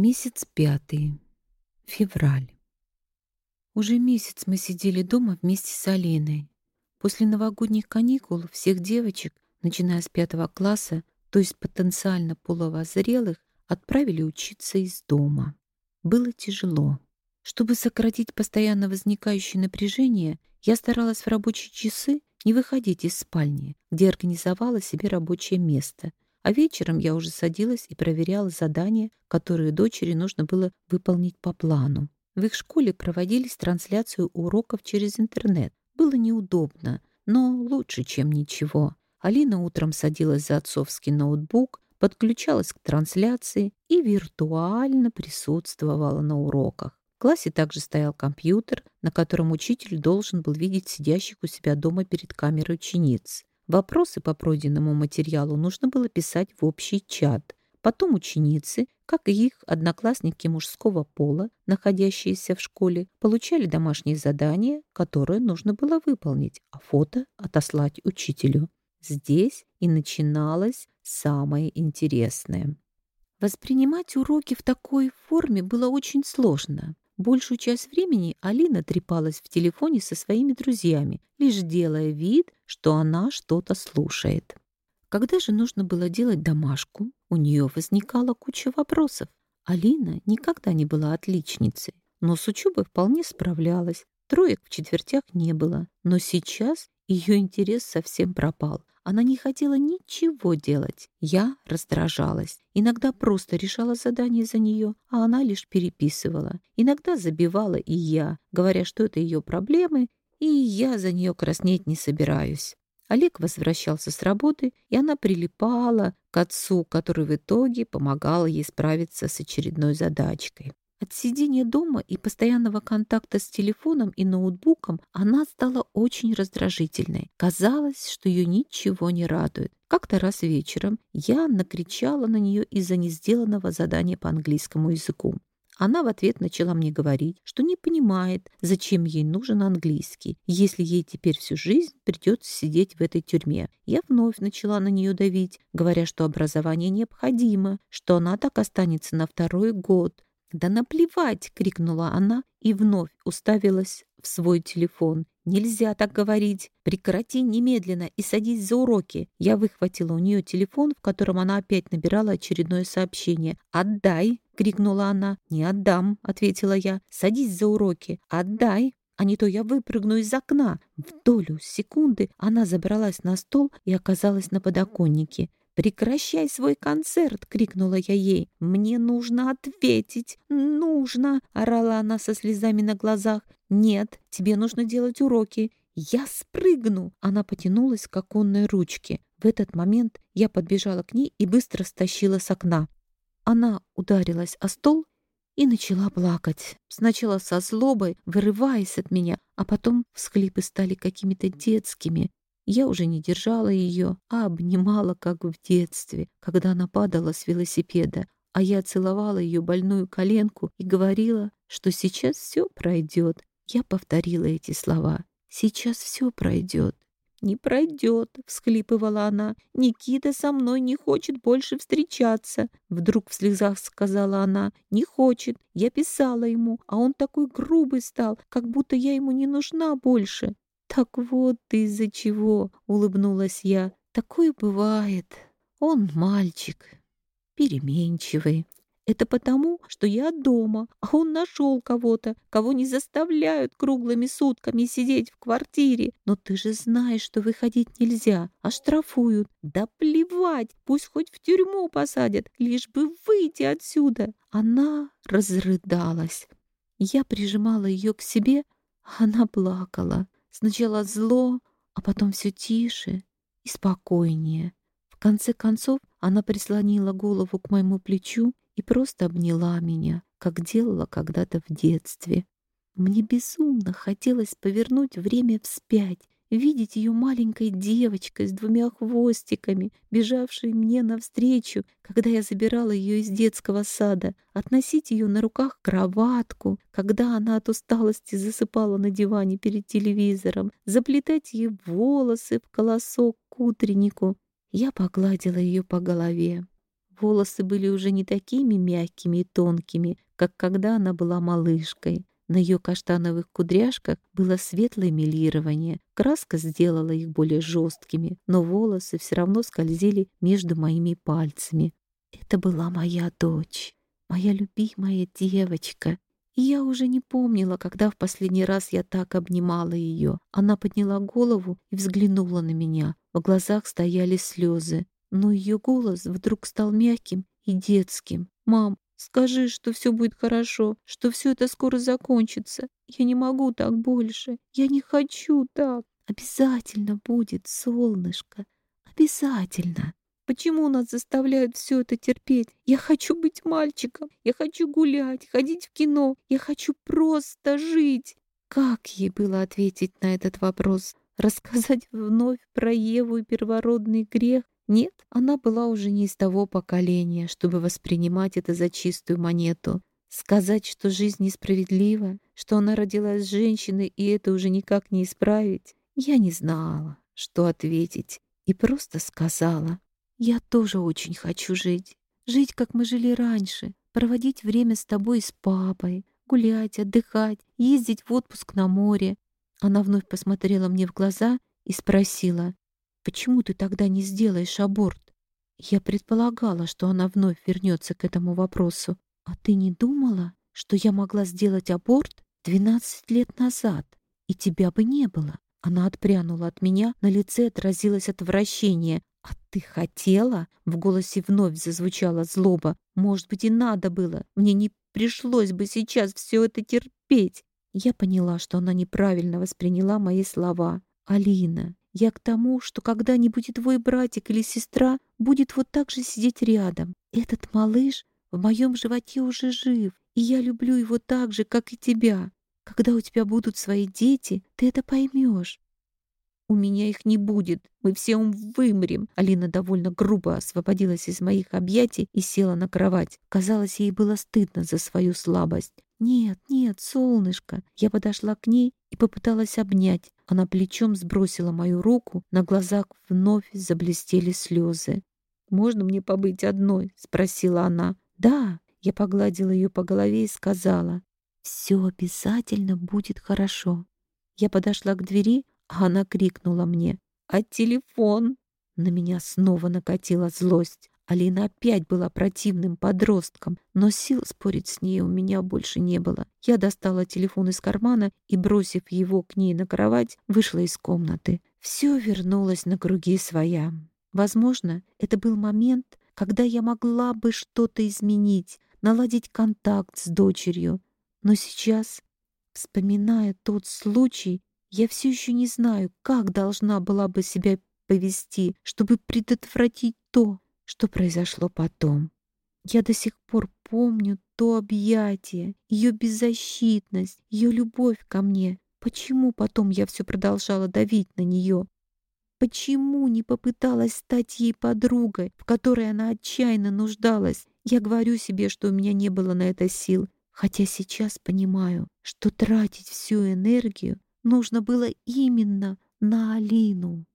Месяц пятый. Февраль. Уже месяц мы сидели дома вместе с Алиной. После новогодних каникул всех девочек, начиная с пятого класса, то есть потенциально половозрелых, отправили учиться из дома. Было тяжело. Чтобы сократить постоянно возникающее напряжение, я старалась в рабочие часы не выходить из спальни, где организовала себе рабочее место — а вечером я уже садилась и проверяла задания, которые дочери нужно было выполнить по плану. В их школе проводились трансляцию уроков через интернет. Было неудобно, но лучше, чем ничего. Алина утром садилась за отцовский ноутбук, подключалась к трансляции и виртуально присутствовала на уроках. В классе также стоял компьютер, на котором учитель должен был видеть сидящих у себя дома перед камерой учениц. Вопросы по пройденному материалу нужно было писать в общий чат. Потом ученицы, как и их одноклассники мужского пола, находящиеся в школе, получали домашние задания, которые нужно было выполнить, а фото отослать учителю. Здесь и начиналось самое интересное. Воспринимать уроки в такой форме было очень сложно. Большую часть времени Алина трепалась в телефоне со своими друзьями, лишь делая вид, что она что-то слушает. Когда же нужно было делать домашку, у нее возникала куча вопросов. Алина никогда не была отличницей, но с учебой вполне справлялась. Троек в четвертях не было, но сейчас ее интерес совсем пропал. Она не хотела ничего делать. Я раздражалась. Иногда просто решала задание за нее, а она лишь переписывала. Иногда забивала и я, говоря, что это ее проблемы, и я за нее краснеть не собираюсь. Олег возвращался с работы, и она прилипала к отцу, который в итоге помогал ей справиться с очередной задачкой. От сидения дома и постоянного контакта с телефоном и ноутбуком она стала очень раздражительной. Казалось, что ее ничего не радует. Как-то раз вечером я накричала на нее из-за несделанного задания по английскому языку. Она в ответ начала мне говорить, что не понимает, зачем ей нужен английский, если ей теперь всю жизнь придется сидеть в этой тюрьме. Я вновь начала на нее давить, говоря, что образование необходимо, что она так останется на второй год, «Да наплевать!» — крикнула она и вновь уставилась в свой телефон. «Нельзя так говорить! Прекрати немедленно и садись за уроки!» Я выхватила у нее телефон, в котором она опять набирала очередное сообщение. «Отдай!» — крикнула она. «Не отдам!» — ответила я. «Садись за уроки! Отдай!» а не то я выпрыгну из окна. В долю секунды она забралась на стол и оказалась на подоконнике. «Прекращай свой концерт!» — крикнула я ей. «Мне нужно ответить! Нужно!» — орала она со слезами на глазах. «Нет, тебе нужно делать уроки!» «Я спрыгну!» Она потянулась к оконной ручке. В этот момент я подбежала к ней и быстро стащила с окна. Она ударилась о стол и начала плакать. Сначала со злобой, вырываясь от меня, а потом всхлипы стали какими-то детскими. Я уже не держала ее, а обнимала, как в детстве, когда она падала с велосипеда, а я целовала ее больную коленку и говорила, что сейчас все пройдет. Я повторила эти слова. «Сейчас все пройдет». «Не пройдет», — всхлипывала она. «Никита со мной не хочет больше встречаться». Вдруг в слезах сказала она. «Не хочет. Я писала ему, а он такой грубый стал, как будто я ему не нужна больше». «Так вот ты из-за чего!» — улыбнулась я. «Такое бывает. Он мальчик, переменчивый. Это потому, что я дома, а он нашел кого-то, кого не заставляют круглыми сутками сидеть в квартире. Но ты же знаешь, что выходить нельзя, а штрафуют. Да плевать, пусть хоть в тюрьму посадят, лишь бы выйти отсюда. Она разрыдалась. Я прижимала ее к себе, а она плакала. Сначала зло, а потом все тише и спокойнее. В конце концов она прислонила голову к моему плечу и просто обняла меня, как делала когда-то в детстве. Мне безумно хотелось повернуть время вспять видеть ее маленькой девочкой с двумя хвостиками, бежавшей мне навстречу, когда я забирала ее из детского сада, относить ее на руках кроватку, когда она от усталости засыпала на диване перед телевизором, заплетать ей волосы в колосок к утреннику. Я погладила ее по голове. Волосы были уже не такими мягкими и тонкими, как когда она была малышкой. На ее каштановых кудряшках было светлое милирование. Краска сделала их более жесткими, но волосы все равно скользили между моими пальцами. Это была моя дочь, моя любимая девочка. И я уже не помнила, когда в последний раз я так обнимала ее. Она подняла голову и взглянула на меня. В глазах стояли слезы, но ее голос вдруг стал мягким и детским. «Мам, скажи, что все будет хорошо, что все это скоро закончится. Я не могу так больше. Я не хочу так. Обязательно будет, солнышко. Обязательно». Почему нас заставляют все это терпеть? Я хочу быть мальчиком. Я хочу гулять, ходить в кино. Я хочу просто жить. Как ей было ответить на этот вопрос? Рассказать вновь про Еву и первородный грех? Нет, она была уже не из того поколения, чтобы воспринимать это за чистую монету. Сказать, что жизнь несправедлива, что она родилась женщиной, и это уже никак не исправить, я не знала, что ответить, и просто сказала. Я тоже очень хочу жить. Жить, как мы жили раньше. Проводить время с тобой и с папой. Гулять, отдыхать, ездить в отпуск на море. Она вновь посмотрела мне в глаза и спросила, «Почему ты тогда не сделаешь аборт?» Я предполагала, что она вновь вернется к этому вопросу. «А ты не думала, что я могла сделать аборт 12 лет назад, и тебя бы не было?» Она отпрянула от меня, на лице отразилось отвращение. «А ты хотела?» — в голосе вновь зазвучала злоба. «Может быть, и надо было. Мне не пришлось бы сейчас все это терпеть». Я поняла, что она неправильно восприняла мои слова. «Алина, я к тому, что когда-нибудь твой братик или сестра будет вот так же сидеть рядом. Этот малыш в моем животе уже жив, и я люблю его так же, как и тебя. Когда у тебя будут свои дети, ты это поймешь. «У меня их не будет. Мы все вымрем». Алина довольно грубо освободилась из моих объятий и села на кровать. Казалось, ей было стыдно за свою слабость. «Нет, нет, солнышко!» Я подошла к ней и попыталась обнять. Она плечом сбросила мою руку, на глазах вновь заблестели слезы. «Можно мне побыть одной?» — спросила она. «Да». Я погладила ее по голове и сказала. «Все обязательно будет хорошо». Я подошла к двери, а она крикнула мне «А телефон?» На меня снова накатила злость. Алина опять была противным подростком, но сил спорить с ней у меня больше не было. Я достала телефон из кармана и, бросив его к ней на кровать, вышла из комнаты. Все вернулось на круги своя. Возможно, это был момент, когда я могла бы что-то изменить, наладить контакт с дочерью. Но сейчас, вспоминая тот случай, я все еще не знаю, как должна была бы себя повести, чтобы предотвратить то, что произошло потом. Я до сих пор помню то объятие, ее беззащитность, ее любовь ко мне. Почему потом я все продолжала давить на нее? Почему не попыталась стать ей подругой, в которой она отчаянно нуждалась? Я говорю себе, что у меня не было на это сил, хотя сейчас понимаю, что тратить всю энергию нужно было именно на Алину.